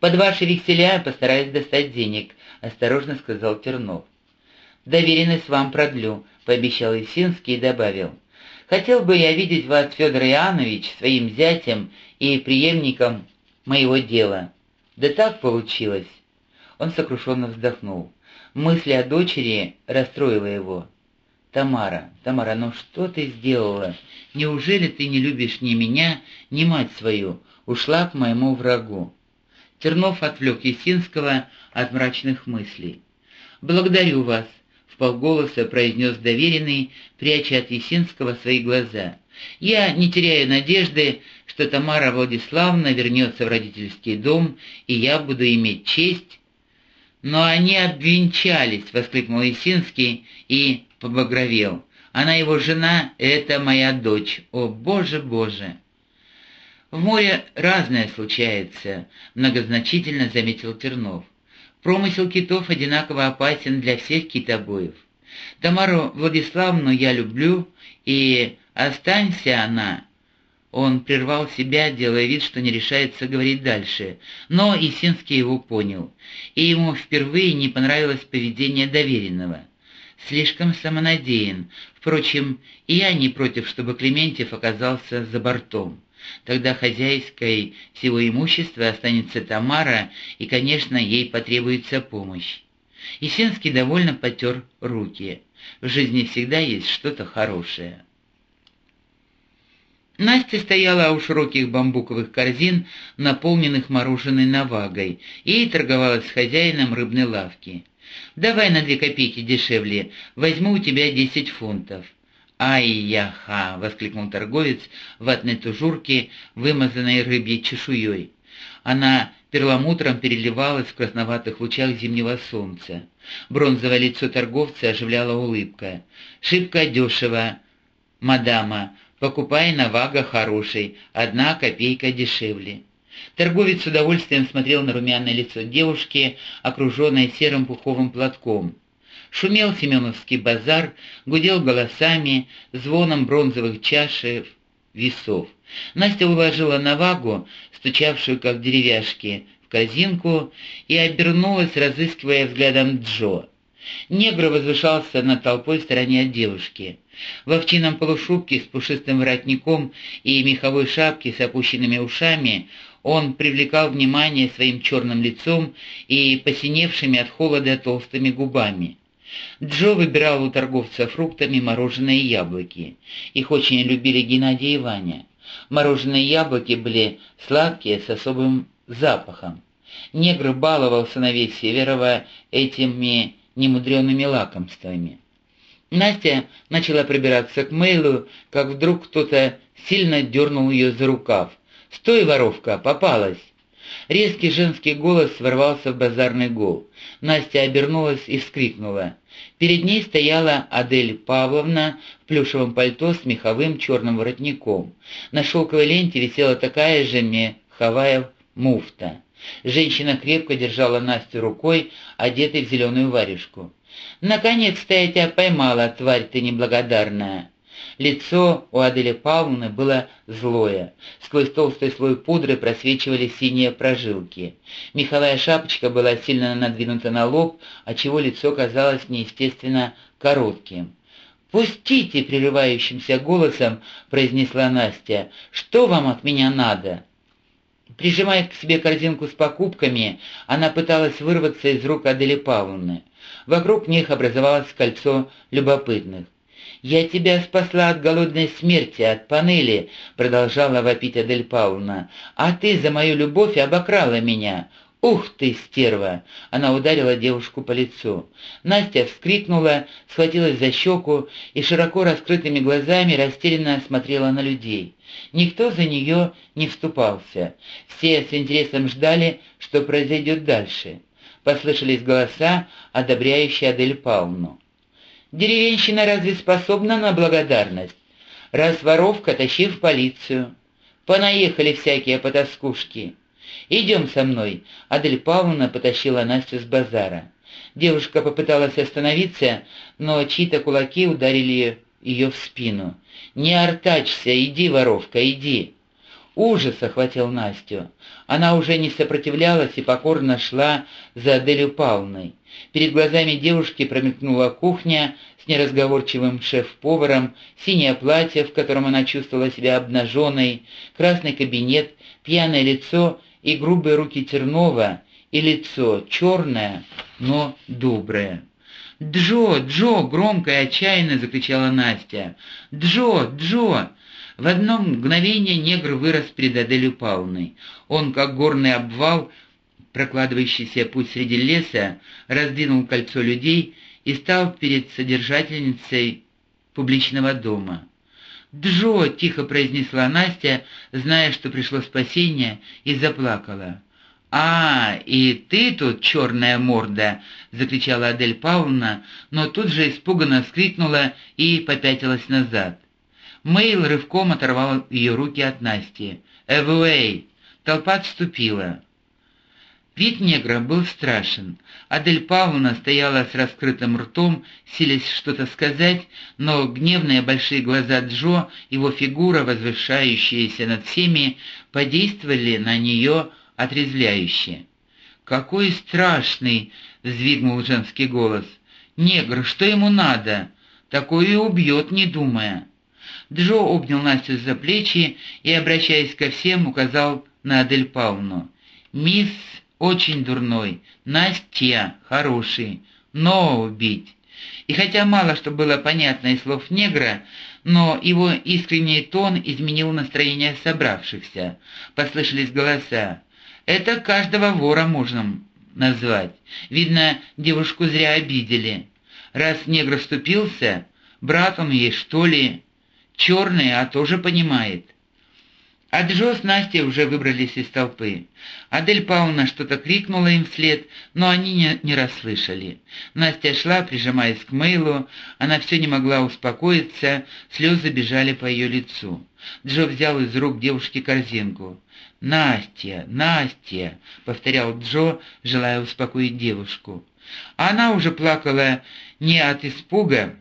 «Под ваши векселя постараюсь достать денег», — осторожно сказал Тернов. «Доверенность вам продлю», — пообещал Есинский и добавил. «Хотел бы я видеть вас, Федор Иоаннович, своим зятем и преемником моего дела. Да так получилось». Он сокрушенно вздохнул. Мысль о дочери расстроила его. «Тамара, Тамара, ну что ты сделала? Неужели ты не любишь ни меня, ни мать свою? Ушла к моему врагу». Тернов отвлек Есинского от мрачных мыслей. «Благодарю вас», — вполголоса произнес доверенный, пряча от Есинского свои глаза. «Я не теряю надежды, что Тамара Владиславовна вернется в родительский дом, и я буду иметь честь...» «Но они обвенчались!» — воскликнул Есинский и побагровел. «Она его жена, это моя дочь. О, Боже, Боже!» «В море разное случается», — многозначительно заметил Тернов. «Промысел китов одинаково опасен для всех китобоев. Тамару Владиславовну я люблю, и останься она...» Он прервал себя, делая вид, что не решается говорить дальше, но Исинский его понял, и ему впервые не понравилось поведение доверенного. Слишком самонадеян. Впрочем, и я не против, чтобы Клементьев оказался за бортом. Тогда хозяйской всего имущества останется Тамара, и, конечно, ей потребуется помощь. Есенский довольно потер руки. В жизни всегда есть что-то хорошее. Настя стояла у широких бамбуковых корзин, наполненных мороженой навагой, и торговалась с хозяином рыбной лавки. «Давай на две копейки дешевле, возьму у тебя десять фунтов». «Ай-яха!» — воскликнул торговец в ватной тужурке, вымазанной рыбьей чешуей. Она перламутром переливалась в красноватых лучах зимнего солнца. Бронзовое лицо торговца оживляла улыбка. «Шибко дешево, мадама. Покупай на вага хороший, одна копейка дешевле». Торговец с удовольствием смотрел на румяное лицо девушки, окруженное серым пуховым платком. Шумел Семеновский базар, гудел голосами, звоном бронзовых чашев, весов. Настя уложила на вагу, стучавшую как деревяшки, в корзинку и обернулась, разыскивая взглядом Джо. Негр возвышался над толпой в стороне от девушки. В овчином полушубке с пушистым воротником и меховой шапке с опущенными ушами он привлекал внимание своим черным лицом и посиневшими от холода толстыми губами. Джо выбирал у торговца фруктами мороженые яблоки. Их очень любили Геннадий и Ваня. Мороженые яблоки были сладкие, с особым запахом. Негр баловал сыновей Северова этими немудреными лакомствами. Настя начала пробираться к Мейлу, как вдруг кто-то сильно дернул ее за рукав. «Стой, воровка, попалась!» Резкий женский голос ворвался в базарный гол. Настя обернулась и вскрикнула. Перед ней стояла Адель Павловна в плюшевом пальто с меховым черным воротником. На шелковой ленте висела такая же меховая муфта. Женщина крепко держала Настю рукой, одетой в зеленую варежку. «Наконец-то я тебя поймала, тварь ты неблагодарная!» Лицо у Адели Павловны было злое. Сквозь толстый слой пудры просвечивали синие прожилки. Меховая шапочка была сильно надвинута на лоб, отчего лицо казалось неестественно коротким. «Пустите!» — прерывающимся голосом произнесла Настя. «Что вам от меня надо?» Прижимая к себе корзинку с покупками, она пыталась вырваться из рук Адели Павловны. Вокруг них образовалось кольцо любопытных. «Я тебя спасла от голодной смерти, от панели», — продолжала вопить Адель Павловна. «А ты за мою любовь обокрала меня. «Ух ты, стерва!» — она ударила девушку по лицу. Настя вскрикнула, схватилась за щеку и широко раскрытыми глазами растерянно смотрела на людей. Никто за нее не вступался. Все с интересом ждали, что произойдет дальше. Послышались голоса, одобряющие Адель Павловну. Деревенщина разве способна на благодарность? Раз воровка, тащи в полицию. Понаехали всякие потаскушки. Идем со мной. Адель Павловна потащила Настю с базара. Девушка попыталась остановиться, но чьи-то кулаки ударили ее в спину. «Не артачься, иди, воровка, иди!» Ужас охватил Настю. Она уже не сопротивлялась и покорно шла за Аделью Павловной. Перед глазами девушки промелькнула кухня с неразговорчивым шеф-поваром, синее платье, в котором она чувствовала себя обнаженной, красный кабинет, пьяное лицо и грубые руки Тернова, и лицо черное, но доброе. «Джо! Джо!» — громко и отчаянно закричала Настя. «Джо! Джо!» В одно мгновение негр вырос перед Аделью Павловной. Он, как горный обвал, прокладывающийся путь среди леса, раздвинул кольцо людей и стал перед содержательницей публичного дома. «Джо!» — тихо произнесла Настя, зная, что пришло спасение, и заплакала. «А, и ты тут, черная морда!» — закричала Адель Павловна, но тут же испуганно вскрикнула и попятилась назад. Мейл рывком оторвал ее руки от Насти. «Эвуэй!» Толпа отступила. Вид негра был страшен. Адель Павловна стояла с раскрытым ртом, силясь что-то сказать, но гневные большие глаза Джо, его фигура, возвышающаяся над всеми, подействовали на нее отрезвляюще. «Какой страшный!» — взвигнул женский голос. «Негр, что ему надо? Такое убьет, не думая». Джо обнял Настю за плечи и, обращаясь ко всем, указал на Адель Павловну. «Мисс очень дурной, Настя хороший, но убить». И хотя мало что было понятно из слов негра, но его искренний тон изменил настроение собравшихся. Послышались голоса. «Это каждого вора можно назвать. Видно, девушку зря обидели. Раз негр вступился, брат он ей, что ли?» Черный, а тоже понимает. А Джо с Настей уже выбрались из толпы. Адель Павловна что-то крикнула им вслед, но они не, не расслышали. Настя шла, прижимаясь к Мейлу, она все не могла успокоиться, слезы бежали по ее лицу. Джо взял из рук девушки корзинку. «Настя, Настя!» — повторял Джо, желая успокоить девушку. А она уже плакала не от испуга,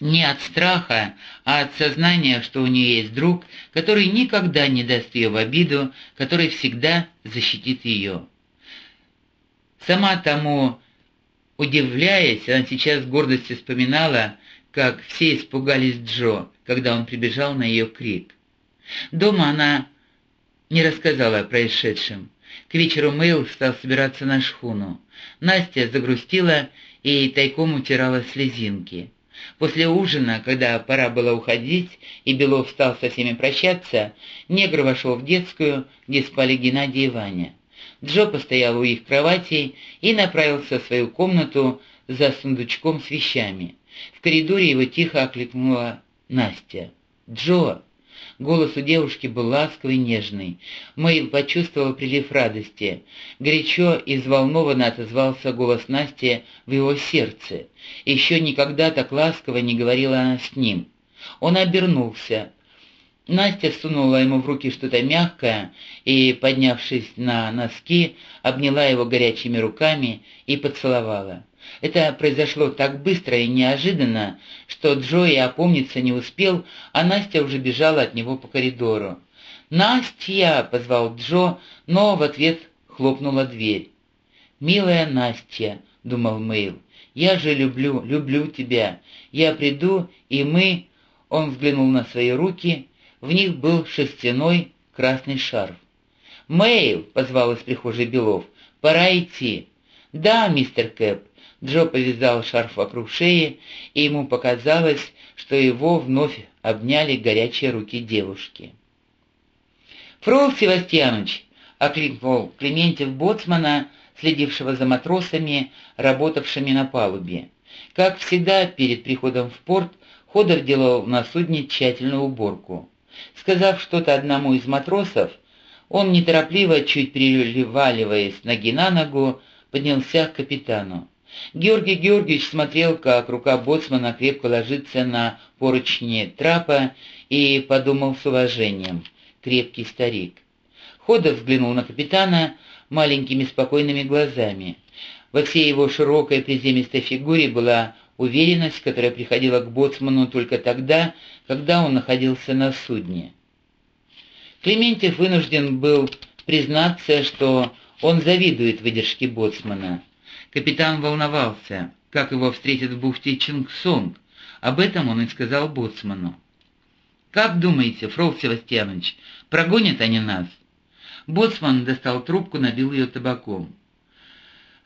не от страха, а от сознания, что у нее есть друг, который никогда не даст ее в обиду, который всегда защитит ее. Сама тому удивляясь, она сейчас с гордостью вспоминала, как все испугались Джо, когда он прибежал на ее крик. Дома она не рассказала о происшедшем. К вечеру Мэйл стал собираться на шхуну. Настя загрустила и тайком утирала слезинки. После ужина, когда пора было уходить, и Белов стал со всеми прощаться, негр вошел в детскую, где спали Геннадий и Ваня. Джо постоял у их кроватей и направился в свою комнату за сундучком с вещами. В коридоре его тихо окликнула Настя. «Джо!» Голос у девушки был ласковый, нежный. Мэйл почувствовал прилив радости. Горячо и взволнованно отозвался голос Насти в его сердце. Еще никогда так ласково не говорила она с ним. Он обернулся. Настя сунула ему в руки что-то мягкое и, поднявшись на носки, обняла его горячими руками и поцеловала. Это произошло так быстро и неожиданно, что Джои опомниться не успел, а Настя уже бежала от него по коридору. «Настя!» — позвал Джо, но в ответ хлопнула дверь. «Милая Настя!» — думал Мэйл. «Я же люблю, люблю тебя. Я приду, и мы...» Он взглянул на свои руки. В них был шерстяной красный шарф. «Мэйл!» — позвал из прихожей Белов. «Пора идти». «Да, мистер Кэп», Джо повязал шарф вокруг шеи, и ему показалось, что его вновь обняли горячие руки девушки. «Фрол Севастьянович!» — окликнул Клементьев боцмана, следившего за матросами, работавшими на палубе. Как всегда, перед приходом в порт Ходор делал на судне тщательную уборку. Сказав что-то одному из матросов, он неторопливо, чуть переливаливаясь ноги на ногу, поднялся к капитану. Георгий Георгиевич смотрел, как рука боцмана крепко ложится на поручни трапа и подумал с уважением. Крепкий старик. Ходов взглянул на капитана маленькими спокойными глазами. Во всей его широкой приземистой фигуре была уверенность, которая приходила к боцману только тогда, когда он находился на судне. Клементьев вынужден был признаться, что он завидует выдержке боцмана. Капитан волновался, как его встретит в бухте Чингсонг. Об этом он и сказал боцману. «Как думаете, Фрол Севастьянович, прогонят они нас?» Боцман достал трубку, набил ее табаком.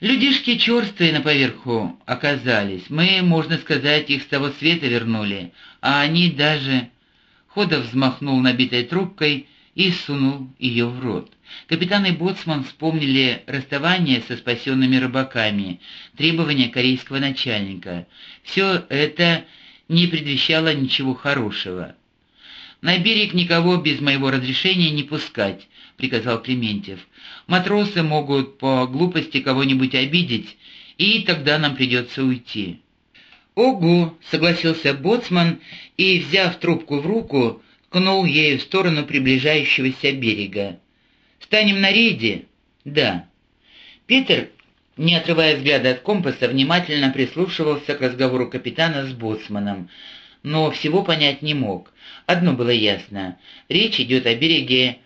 Людишки черствые на поверху оказались. Мы, можно сказать, их с того света вернули, а они даже...» Ходов взмахнул набитой трубкой и сунул ее в рот. Капитан и боцман вспомнили расставание со спасенными рыбаками, требования корейского начальника. Все это не предвещало ничего хорошего. «На берег никого без моего разрешения не пускать», — приказал Клементьев. «Матросы могут по глупости кого-нибудь обидеть, и тогда нам придется уйти». «Ого!» — согласился боцман и, взяв трубку в руку, ткнул ею в сторону приближающегося берега. «Станем на рейде?» «Да». Питер, не отрывая взгляда от компаса, внимательно прислушивался к разговору капитана с боцманом, но всего понять не мог. Одно было ясно — речь идет о береге